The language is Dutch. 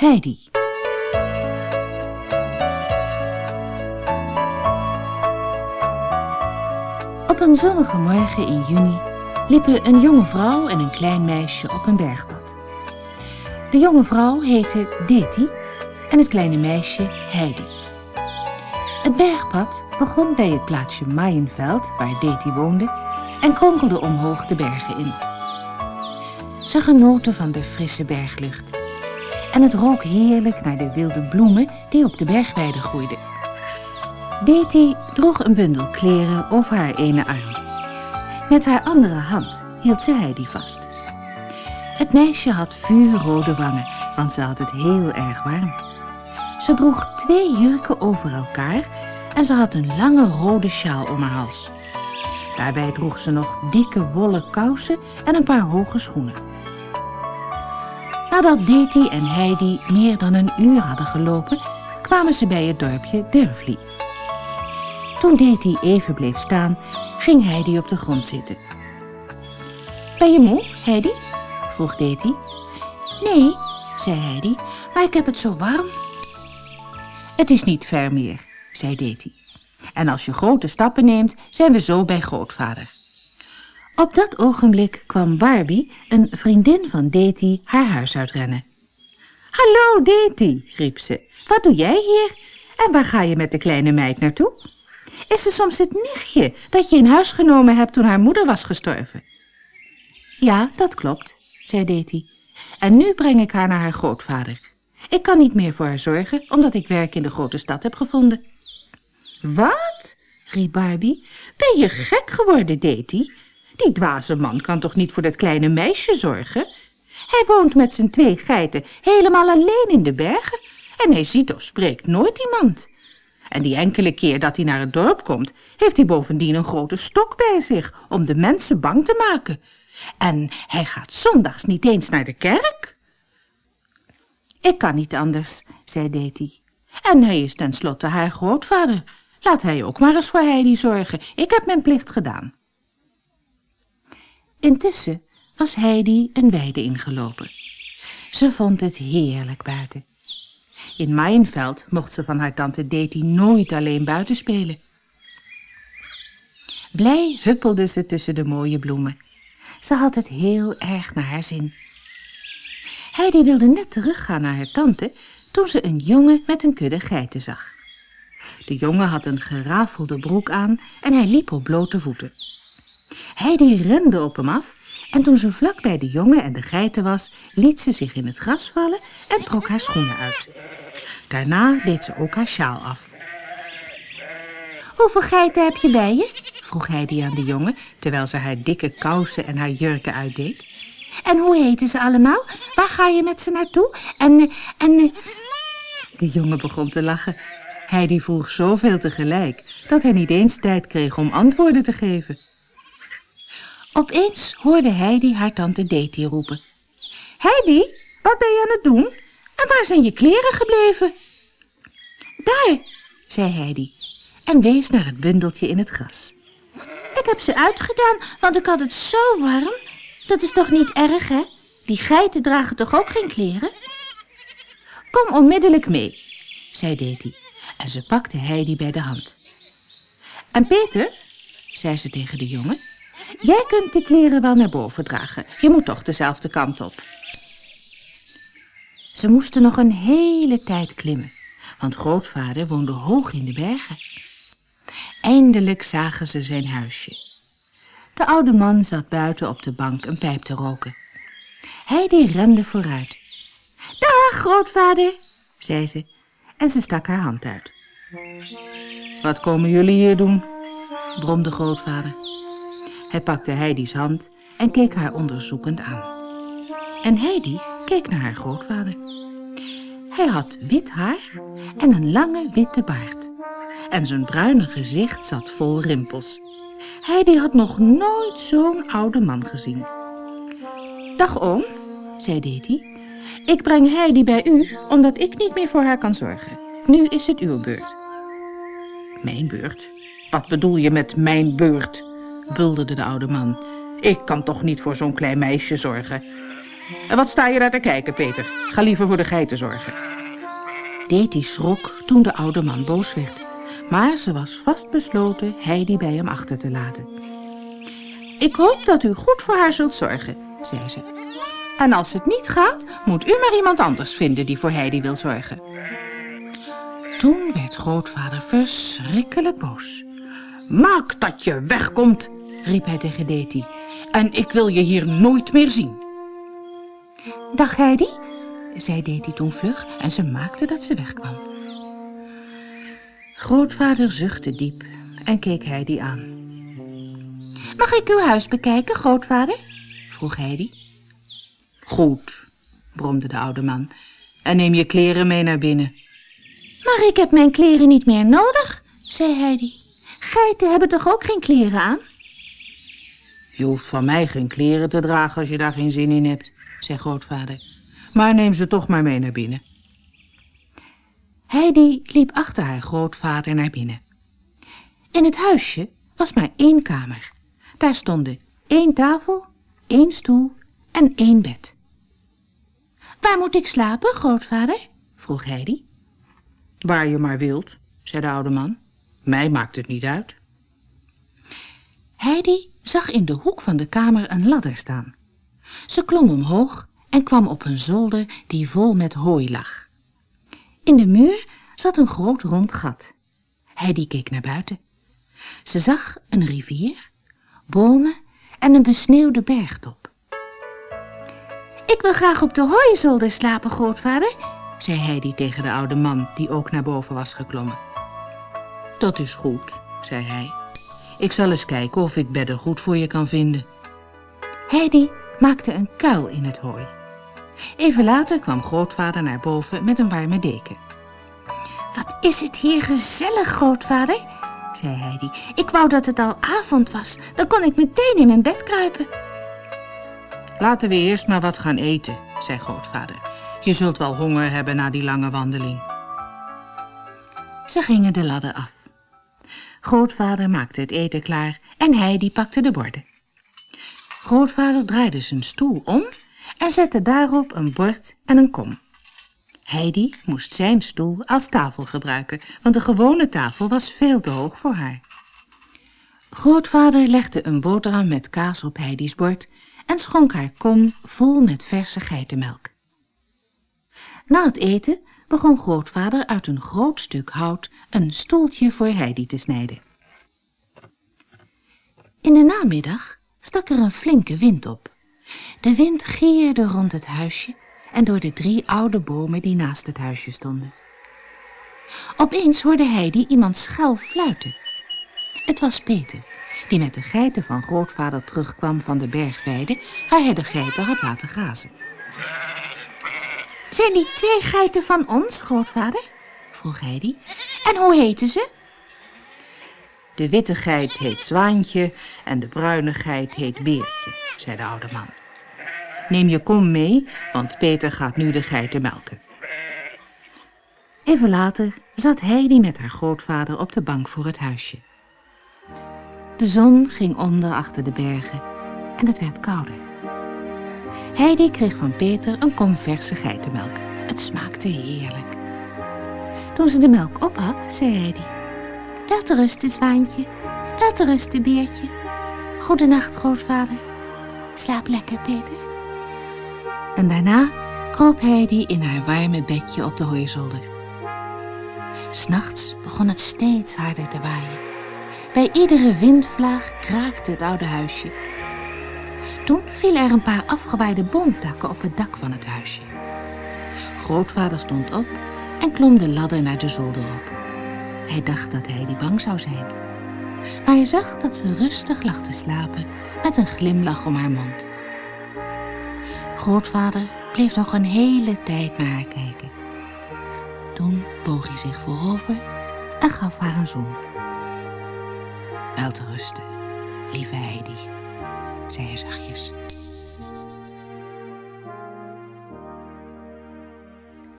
Heidi. Op een zonnige morgen in juni liepen een jonge vrouw en een klein meisje op een bergpad. De jonge vrouw heette Deti en het kleine meisje Heidi. Het bergpad begon bij het plaatsje Maaienveld, waar Deti woonde, en kronkelde omhoog de bergen in. Ze genoten van de frisse berglucht. En het rook heerlijk naar de wilde bloemen die op de bergweide groeiden. Deti droeg een bundel kleren over haar ene arm. Met haar andere hand hield ze Heidi vast. Het meisje had vuurrode wangen, want ze had het heel erg warm. Ze droeg twee jurken over elkaar en ze had een lange rode sjaal om haar hals. Daarbij droeg ze nog dikke wollen kousen en een paar hoge schoenen. Nadat Deti en Heidi meer dan een uur hadden gelopen, kwamen ze bij het dorpje Durfli. Toen Deti even bleef staan, ging Heidi op de grond zitten. Ben je moe, Heidi? vroeg Deti. Nee, zei Heidi, maar ik heb het zo warm. Het is niet ver meer, zei Deti. En als je grote stappen neemt, zijn we zo bij grootvader. Op dat ogenblik kwam Barbie, een vriendin van Deti, haar huis uitrennen. Hallo, Deti, riep ze. Wat doe jij hier? En waar ga je met de kleine meid naartoe? Is ze soms het nichtje dat je in huis genomen hebt toen haar moeder was gestorven? Ja, dat klopt, zei Deti. En nu breng ik haar naar haar grootvader. Ik kan niet meer voor haar zorgen, omdat ik werk in de grote stad heb gevonden. Wat? riep Barbie. Ben je gek geworden, Deti? Die dwaze man kan toch niet voor dat kleine meisje zorgen? Hij woont met zijn twee geiten helemaal alleen in de bergen en hij ziet of spreekt nooit iemand. En die enkele keer dat hij naar het dorp komt, heeft hij bovendien een grote stok bij zich om de mensen bang te maken. En hij gaat zondags niet eens naar de kerk. Ik kan niet anders, zei Deti. En hij is tenslotte haar grootvader. Laat hij ook maar eens voor Heidi zorgen. Ik heb mijn plicht gedaan. Intussen was Heidi een weide ingelopen. Ze vond het heerlijk buiten. In Maaienveld mocht ze van haar tante Deti nooit alleen buiten spelen. Blij huppelde ze tussen de mooie bloemen. Ze had het heel erg naar haar zin. Heidi wilde net teruggaan naar haar tante toen ze een jongen met een kudde geiten zag. De jongen had een gerafelde broek aan en hij liep op blote voeten. Heidi rende op hem af en toen ze vlak bij de jongen en de geiten was, liet ze zich in het gras vallen en trok haar schoenen uit. Daarna deed ze ook haar sjaal af. Hoeveel geiten heb je bij je? vroeg Heidi aan de jongen, terwijl ze haar dikke kousen en haar jurken uitdeed. En hoe heten ze allemaal? Waar ga je met ze naartoe? En, en... De jongen begon te lachen. Heidi vroeg zoveel tegelijk, dat hij niet eens tijd kreeg om antwoorden te geven. Opeens hoorde Heidi haar tante Deti roepen. Heidi, wat ben je aan het doen? En waar zijn je kleren gebleven? Daar, zei Heidi en wees naar het bundeltje in het gras. Ik heb ze uitgedaan, want ik had het zo warm. Dat is toch niet erg, hè? Die geiten dragen toch ook geen kleren? Kom onmiddellijk mee, zei Deti. En ze pakte Heidi bij de hand. En Peter, zei ze tegen de jongen, jij kunt de kleren wel naar boven dragen. Je moet toch dezelfde kant op. Ze moesten nog een hele tijd klimmen, want grootvader woonde hoog in de bergen. Eindelijk zagen ze zijn huisje. De oude man zat buiten op de bank een pijp te roken. Heidi rende vooruit. Dag, grootvader, zei ze, en ze stak haar hand uit. Wat komen jullie hier doen? bromde grootvader. Hij pakte Heidi's hand en keek haar onderzoekend aan. En Heidi keek naar haar grootvader. Hij had wit haar en een lange witte baard. En zijn bruine gezicht zat vol rimpels. Heidi had nog nooit zo'n oude man gezien. Dag oom, zei Deti. Ik breng Heidi bij u, omdat ik niet meer voor haar kan zorgen. Nu is het uw beurt. Mijn beurt? Wat bedoel je met mijn beurt? Bulderde de oude man. Ik kan toch niet voor zo'n klein meisje zorgen? En wat sta je daar te kijken, Peter? Ga liever voor de geiten zorgen. Deti schrok toen de oude man boos werd. Maar ze was vastbesloten Heidi bij hem achter te laten. Ik hoop dat u goed voor haar zult zorgen, zei ze. En als het niet gaat, moet u maar iemand anders vinden die voor Heidi wil zorgen. Toen werd grootvader verschrikkelijk boos. Maak dat je wegkomt, riep hij tegen Deti. En ik wil je hier nooit meer zien. Dag Heidi, zei Deti toen vlug en ze maakte dat ze wegkwam. Grootvader zuchtte diep en keek Heidi aan. Mag ik uw huis bekijken, grootvader? vroeg Heidi. Goed, bromde de oude man, en neem je kleren mee naar binnen. Maar ik heb mijn kleren niet meer nodig, zei Heidi. Geiten hebben toch ook geen kleren aan? Je hoeft van mij geen kleren te dragen als je daar geen zin in hebt, zei grootvader. Maar neem ze toch maar mee naar binnen. Heidi liep achter haar grootvader naar binnen. In het huisje was maar één kamer. Daar stonden één tafel, één stoel en één bed. Waar moet ik slapen, grootvader? vroeg Heidi. Waar je maar wilt, zei de oude man. Mij maakt het niet uit. Heidi zag in de hoek van de kamer een ladder staan. Ze klom omhoog en kwam op een zolder die vol met hooi lag. In de muur zat een groot rond gat. Heidi keek naar buiten. Ze zag een rivier, bomen en een besneeuwde bergtop. Ik wil graag op de hooizolder slapen, grootvader, zei Heidi tegen de oude man die ook naar boven was geklommen. Dat is goed, zei hij. Ik zal eens kijken of ik bedden goed voor je kan vinden. Heidi maakte een kuil in het hooi. Even later kwam grootvader naar boven met een warme deken. Wat is het hier gezellig, grootvader, zei Heidi. Ik wou dat het al avond was, dan kon ik meteen in mijn bed kruipen. Laten we eerst maar wat gaan eten, zei grootvader. Je zult wel honger hebben na die lange wandeling. Ze gingen de ladder af. Grootvader maakte het eten klaar en Heidi pakte de borden. Grootvader draaide zijn stoel om en zette daarop een bord en een kom. Heidi moest zijn stoel als tafel gebruiken, want de gewone tafel was veel te hoog voor haar. Grootvader legde een boterham met kaas op Heidi's bord en schonk haar kom vol met verse geitenmelk. Na het eten begon grootvader uit een groot stuk hout een stoeltje voor Heidi te snijden. In de namiddag stak er een flinke wind op. De wind gierde rond het huisje en door de drie oude bomen die naast het huisje stonden. Opeens hoorde Heidi iemand schuil fluiten. Het was Peter, die met de geiten van grootvader terugkwam van de bergweide waar hij de geiten had laten grazen. Zijn die twee geiten van ons, grootvader? vroeg Heidi. En hoe heten ze? De witte geit heet Zwaantje en de bruine geit heet Beertje, zei de oude man. Neem je kom mee, want Peter gaat nu de geiten melken. Even later zat Heidi met haar grootvader op de bank voor het huisje. De zon ging onder achter de bergen en het werd kouder. Heidi kreeg van Peter een kom verse geitenmelk. Het smaakte heerlijk. Toen ze de melk op had, zei Heidi... Laat rusten, zwaantje. Laat rusten, beertje. Goedenacht, grootvader. Slaap lekker, Peter. En daarna kroop Heidi in haar warme bedje op de hooizolder. S'nachts begon het steeds harder te waaien. Bij iedere windvlaag kraakte het oude huisje. Toen vielen er een paar afgewaaide boomtakken op het dak van het huisje. Grootvader stond op en klom de ladder naar de zolder op. Hij dacht dat hij die bang zou zijn. Maar hij zag dat ze rustig lag te slapen met een glimlach om haar mond. Grootvader bleef nog een hele tijd naar haar kijken. Toen boog hij zich voorover en gaf haar een zoen. Wel te rusten, lieve Heidi, zei hij zachtjes.